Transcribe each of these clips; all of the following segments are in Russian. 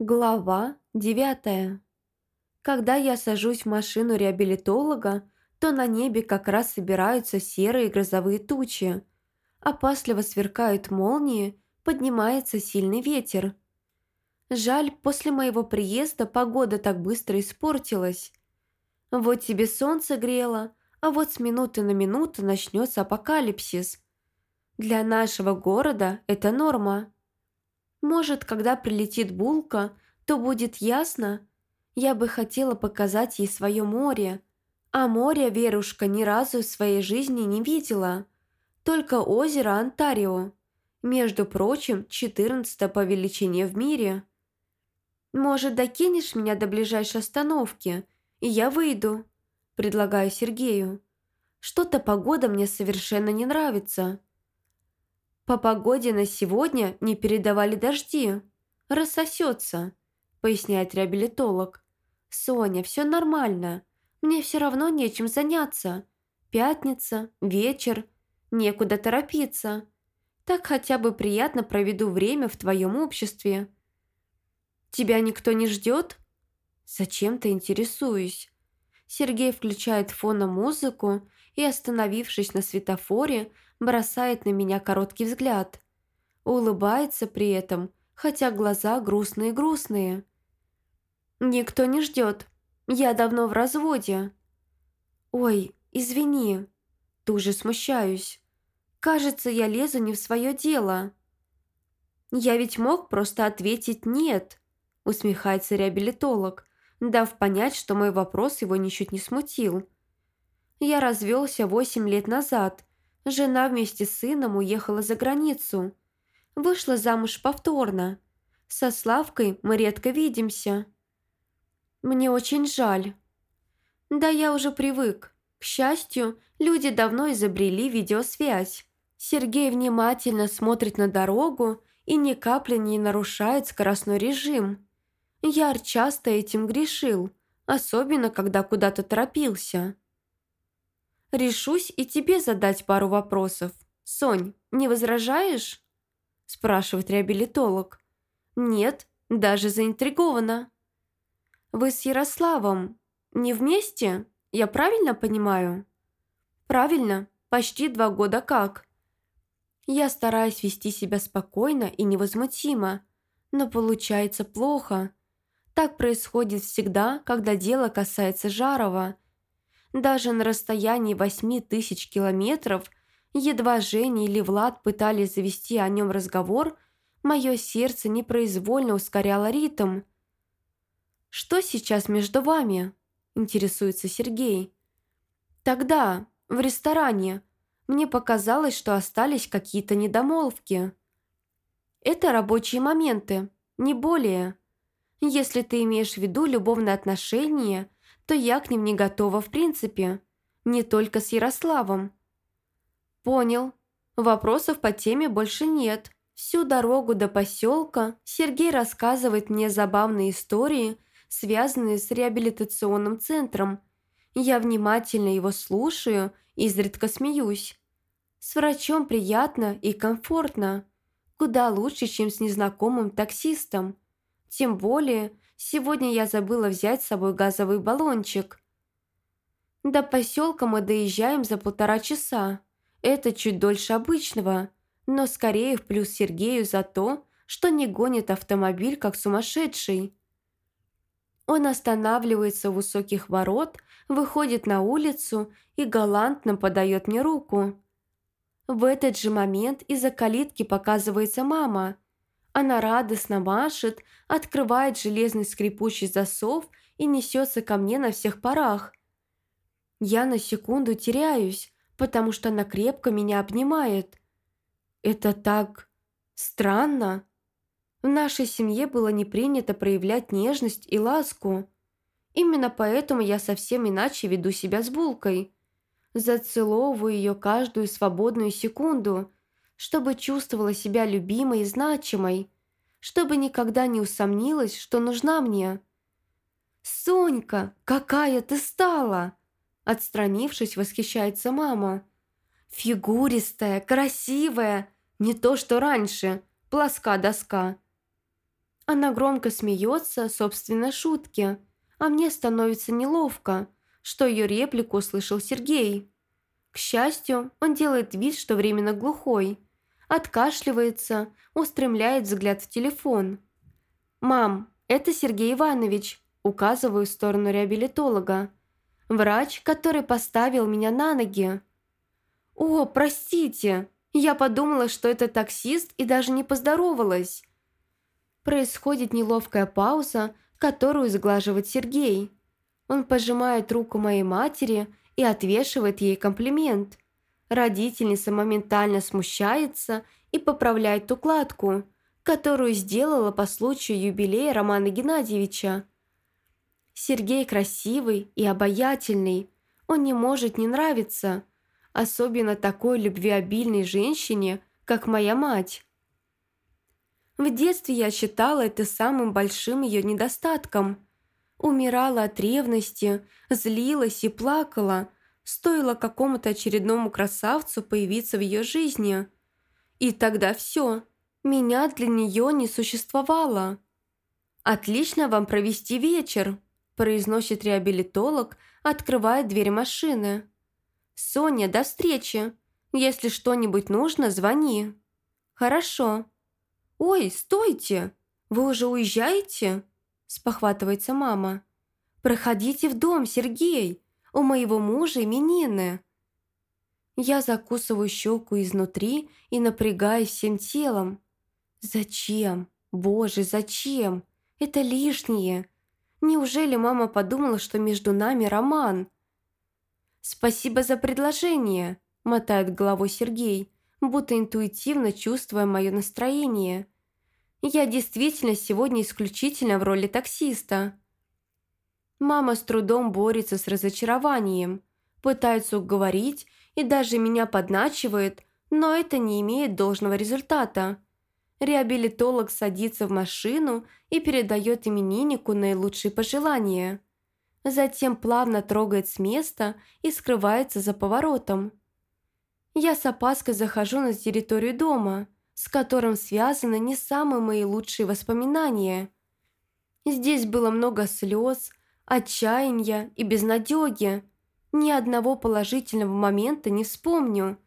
Глава девятая. Когда я сажусь в машину реабилитолога, то на небе как раз собираются серые грозовые тучи. Опасливо сверкают молнии, поднимается сильный ветер. Жаль, после моего приезда погода так быстро испортилась. Вот тебе солнце грело, а вот с минуты на минуту начнется апокалипсис. Для нашего города это норма. Может, когда прилетит булка, то будет ясно. Я бы хотела показать ей свое море. А море Верушка ни разу в своей жизни не видела. Только озеро Онтарио. Между прочим, 14 по величине в мире. «Может, докинешь меня до ближайшей остановки, и я выйду?» Предлагаю Сергею. «Что-то погода мне совершенно не нравится». По погоде на сегодня не передавали дожди. Рассосется, поясняет реабилитолог. Соня, все нормально. Мне все равно нечем заняться. Пятница, вечер, некуда торопиться. Так хотя бы приятно проведу время в твоем обществе. Тебя никто не ждет? Зачем-то интересуюсь. Сергей включает фоном музыку и, остановившись на светофоре, бросает на меня короткий взгляд. Улыбается при этом, хотя глаза грустные-грустные. «Никто не ждет. Я давно в разводе». «Ой, извини». Тут смущаюсь. «Кажется, я лезу не в свое дело». «Я ведь мог просто ответить «нет», усмехается реабилитолог, дав понять, что мой вопрос его ничуть не смутил. Я развелся восемь лет назад Жена вместе с сыном уехала за границу. Вышла замуж повторно. Со Славкой мы редко видимся. Мне очень жаль. Да я уже привык. К счастью, люди давно изобрели видеосвязь. Сергей внимательно смотрит на дорогу и ни капли не нарушает скоростной режим. Яр часто этим грешил, особенно когда куда-то торопился. Решусь и тебе задать пару вопросов. Сонь, не возражаешь?» спрашивает реабилитолог. «Нет, даже заинтригована». «Вы с Ярославом не вместе? Я правильно понимаю?» «Правильно, почти два года как». Я стараюсь вести себя спокойно и невозмутимо, но получается плохо. Так происходит всегда, когда дело касается Жарова – даже на расстоянии восьми тысяч километров, едва Женя или Влад пытались завести о нем разговор, мое сердце непроизвольно ускоряло ритм. «Что сейчас между вами?» – интересуется Сергей. «Тогда, в ресторане, мне показалось, что остались какие-то недомолвки. Это рабочие моменты, не более. Если ты имеешь в виду любовные отношения – то я к ним не готова в принципе. Не только с Ярославом. Понял. Вопросов по теме больше нет. Всю дорогу до поселка Сергей рассказывает мне забавные истории, связанные с реабилитационным центром. Я внимательно его слушаю, изредка смеюсь. С врачом приятно и комфортно. Куда лучше, чем с незнакомым таксистом. Тем более, Сегодня я забыла взять с собой газовый баллончик. До поселка мы доезжаем за полтора часа. Это чуть дольше обычного, но скорее в плюс Сергею за то, что не гонит автомобиль как сумасшедший. Он останавливается у высоких ворот, выходит на улицу и галантно подает мне руку. В этот же момент из-за калитки показывается мама – она радостно машет, открывает железный скрипучий засов и несется ко мне на всех парах. Я на секунду теряюсь, потому что она крепко меня обнимает. Это так странно. В нашей семье было не принято проявлять нежность и ласку. Именно поэтому я совсем иначе веду себя с булкой. Зацеловываю ее каждую свободную секунду – чтобы чувствовала себя любимой и значимой, чтобы никогда не усомнилась, что нужна мне. «Сонька, какая ты стала!» Отстранившись, восхищается мама. «Фигуристая, красивая, не то что раньше, плоска доска». Она громко смеется собственной шутке, а мне становится неловко, что ее реплику услышал Сергей. К счастью, он делает вид, что временно глухой. Откашливается, устремляет взгляд в телефон. «Мам, это Сергей Иванович», указываю в сторону реабилитолога. «Врач, который поставил меня на ноги». «О, простите, я подумала, что это таксист и даже не поздоровалась». Происходит неловкая пауза, которую сглаживает Сергей. Он пожимает руку моей матери и отвешивает ей комплимент. Родительница моментально смущается и поправляет укладку, которую сделала по случаю юбилея Романа Геннадьевича. Сергей красивый и обаятельный, он не может не нравиться, особенно такой любвеобильной женщине, как моя мать. В детстве я считала это самым большим ее недостатком. Умирала от ревности, злилась и плакала, стоило какому-то очередному красавцу появиться в ее жизни. И тогда все, меня для нее не существовало. «Отлично вам провести вечер», – произносит реабилитолог, открывая дверь машины. «Соня, до встречи. Если что-нибудь нужно, звони». «Хорошо», «Ой, стойте! Вы уже уезжаете?» – спохватывается мама. «Проходите в дом, Сергей! У моего мужа именины!» Я закусываю щеку изнутри и напрягаюсь всем телом. «Зачем? Боже, зачем? Это лишнее!» Неужели мама подумала, что между нами роман? «Спасибо за предложение», – мотает головой Сергей, будто интуитивно чувствуя мое настроение. Я действительно сегодня исключительно в роли таксиста. Мама с трудом борется с разочарованием, пытается уговорить и даже меня подначивает, но это не имеет должного результата. Реабилитолог садится в машину и передает имениннику наилучшие пожелания. Затем плавно трогает с места и скрывается за поворотом. Я с опаской захожу на территорию дома, с которым связаны не самые мои лучшие воспоминания. Здесь было много слез, отчаяния и безнадеги. Ни одного положительного момента не вспомню.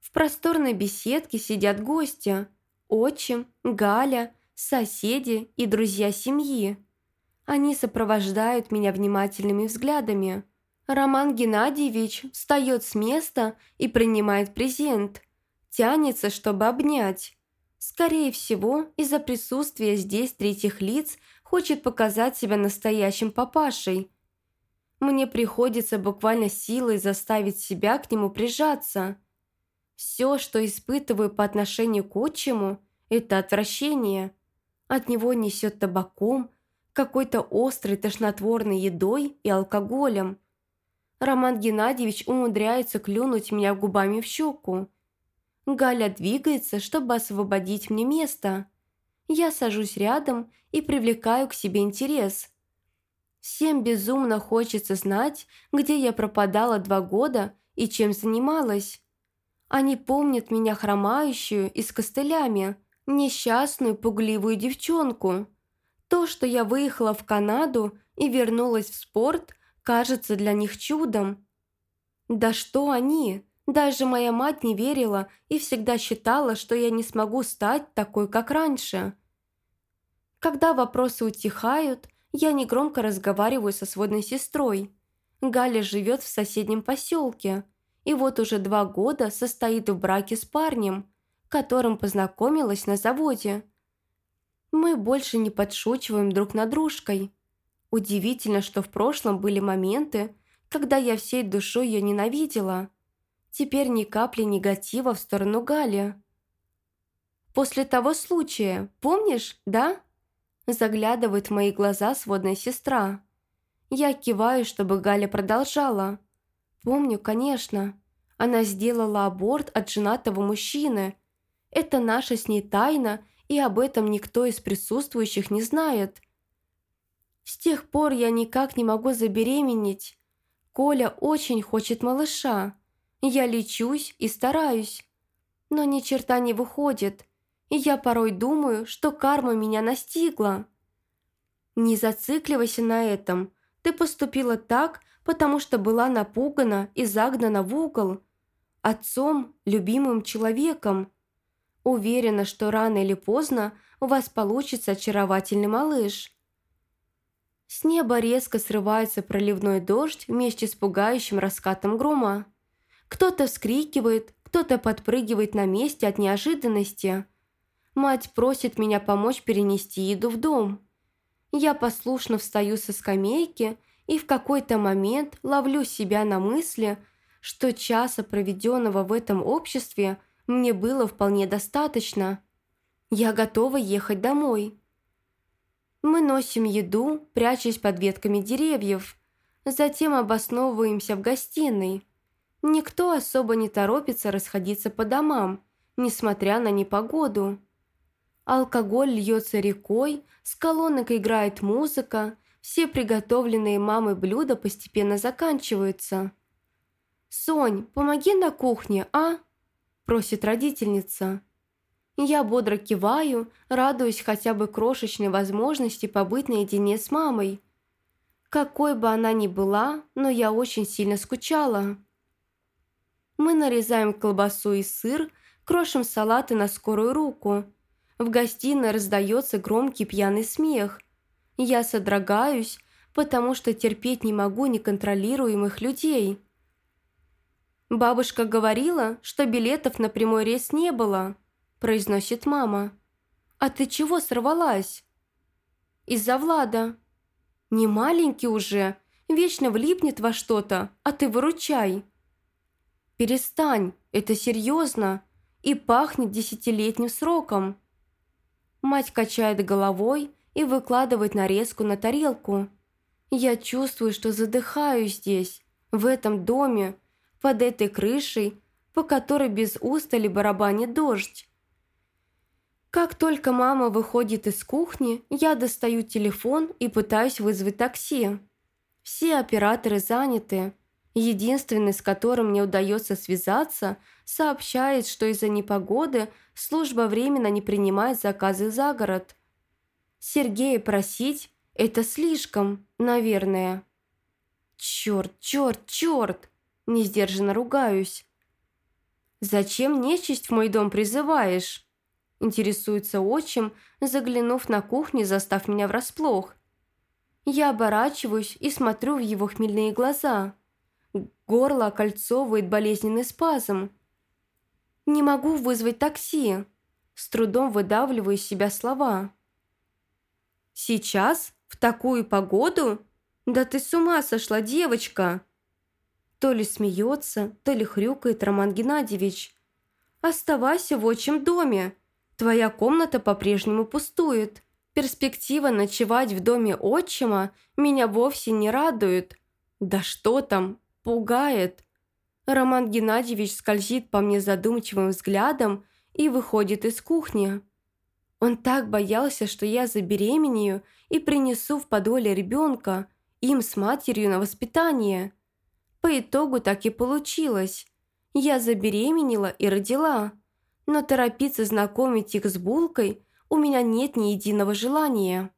В просторной беседке сидят гости. Отчим, Галя, соседи и друзья семьи. Они сопровождают меня внимательными взглядами – Роман Геннадьевич встает с места и принимает презент. Тянется, чтобы обнять. Скорее всего, из-за присутствия здесь третьих лиц хочет показать себя настоящим папашей. Мне приходится буквально силой заставить себя к нему прижаться. Все, что испытываю по отношению к отчиму, это отвращение. От него несет табаком, какой-то острой тошнотворной едой и алкоголем – Роман Геннадьевич умудряется клюнуть меня губами в щеку. Галя двигается, чтобы освободить мне место. Я сажусь рядом и привлекаю к себе интерес. Всем безумно хочется знать, где я пропадала два года и чем занималась. Они помнят меня хромающую и с костылями, несчастную пугливую девчонку. То, что я выехала в Канаду и вернулась в спорт, кажется для них чудом. Да что они? Даже моя мать не верила и всегда считала, что я не смогу стать такой, как раньше. Когда вопросы утихают, я негромко разговариваю со сводной сестрой. Галя живет в соседнем поселке и вот уже два года состоит в браке с парнем, которым познакомилась на заводе. Мы больше не подшучиваем друг над дружкой. Удивительно, что в прошлом были моменты, когда я всей душой ее ненавидела. Теперь ни капли негатива в сторону Гали. «После того случая, помнишь, да?» Заглядывает в мои глаза сводная сестра. Я киваю, чтобы Галя продолжала. «Помню, конечно. Она сделала аборт от женатого мужчины. Это наша с ней тайна, и об этом никто из присутствующих не знает. С тех пор я никак не могу забеременеть. Коля очень хочет малыша. Я лечусь и стараюсь. Но ни черта не выходит. и я порой думаю, что карма меня настигла. Не зацикливайся на этом. Ты поступила так, потому что была напугана и загнана в угол. Отцом, любимым человеком. Уверена, что рано или поздно у вас получится очаровательный малыш. С неба резко срывается проливной дождь вместе с пугающим раскатом грома. Кто-то вскрикивает, кто-то подпрыгивает на месте от неожиданности. Мать просит меня помочь перенести еду в дом. Я послушно встаю со скамейки и в какой-то момент ловлю себя на мысли, что часа, проведенного в этом обществе, мне было вполне достаточно. Я готова ехать домой. Мы носим еду, прячась под ветками деревьев, затем обосновываемся в гостиной. Никто особо не торопится расходиться по домам, несмотря на непогоду. Алкоголь льется рекой, с колонок играет музыка, все приготовленные мамой блюда постепенно заканчиваются. «Сонь, помоги на кухне, а?» – просит родительница. Я бодро киваю, радуюсь хотя бы крошечной возможности побыть наедине с мамой. Какой бы она ни была, но я очень сильно скучала. Мы нарезаем колбасу и сыр, крошим салаты на скорую руку. В гостиной раздается громкий пьяный смех. Я содрогаюсь, потому что терпеть не могу неконтролируемых людей. Бабушка говорила, что билетов на прямой рейс не было –– произносит мама. «А ты чего сорвалась?» «Из-за Влада». «Не маленький уже, вечно влипнет во что-то, а ты выручай». «Перестань, это серьезно и пахнет десятилетним сроком». Мать качает головой и выкладывает нарезку на тарелку. Я чувствую, что задыхаюсь здесь, в этом доме, под этой крышей, по которой без устали барабанит дождь. Как только мама выходит из кухни, я достаю телефон и пытаюсь вызвать такси. Все операторы заняты. Единственный, с которым мне удается связаться, сообщает, что из-за непогоды служба временно не принимает заказы за город. Сергея просить – это слишком, наверное. Черт, черт, черт! Несдержанно ругаюсь. «Зачем нечисть в мой дом призываешь?» Интересуется отчим, заглянув на кухню, застав меня врасплох. Я оборачиваюсь и смотрю в его хмельные глаза. Горло окольцовывает болезненный спазм. «Не могу вызвать такси». С трудом выдавливаю из себя слова. «Сейчас? В такую погоду? Да ты с ума сошла, девочка!» То ли смеется, то ли хрюкает Роман Геннадьевич. «Оставайся в отчим доме. Твоя комната по-прежнему пустует. Перспектива ночевать в доме отчима меня вовсе не радует. Да что там, пугает. Роман Геннадьевич скользит по мне задумчивым взглядом и выходит из кухни. Он так боялся, что я забеременею и принесу в подоле ребенка, им с матерью на воспитание. По итогу так и получилось. Я забеременела и родила но торопиться знакомить их с булкой у меня нет ни единого желания.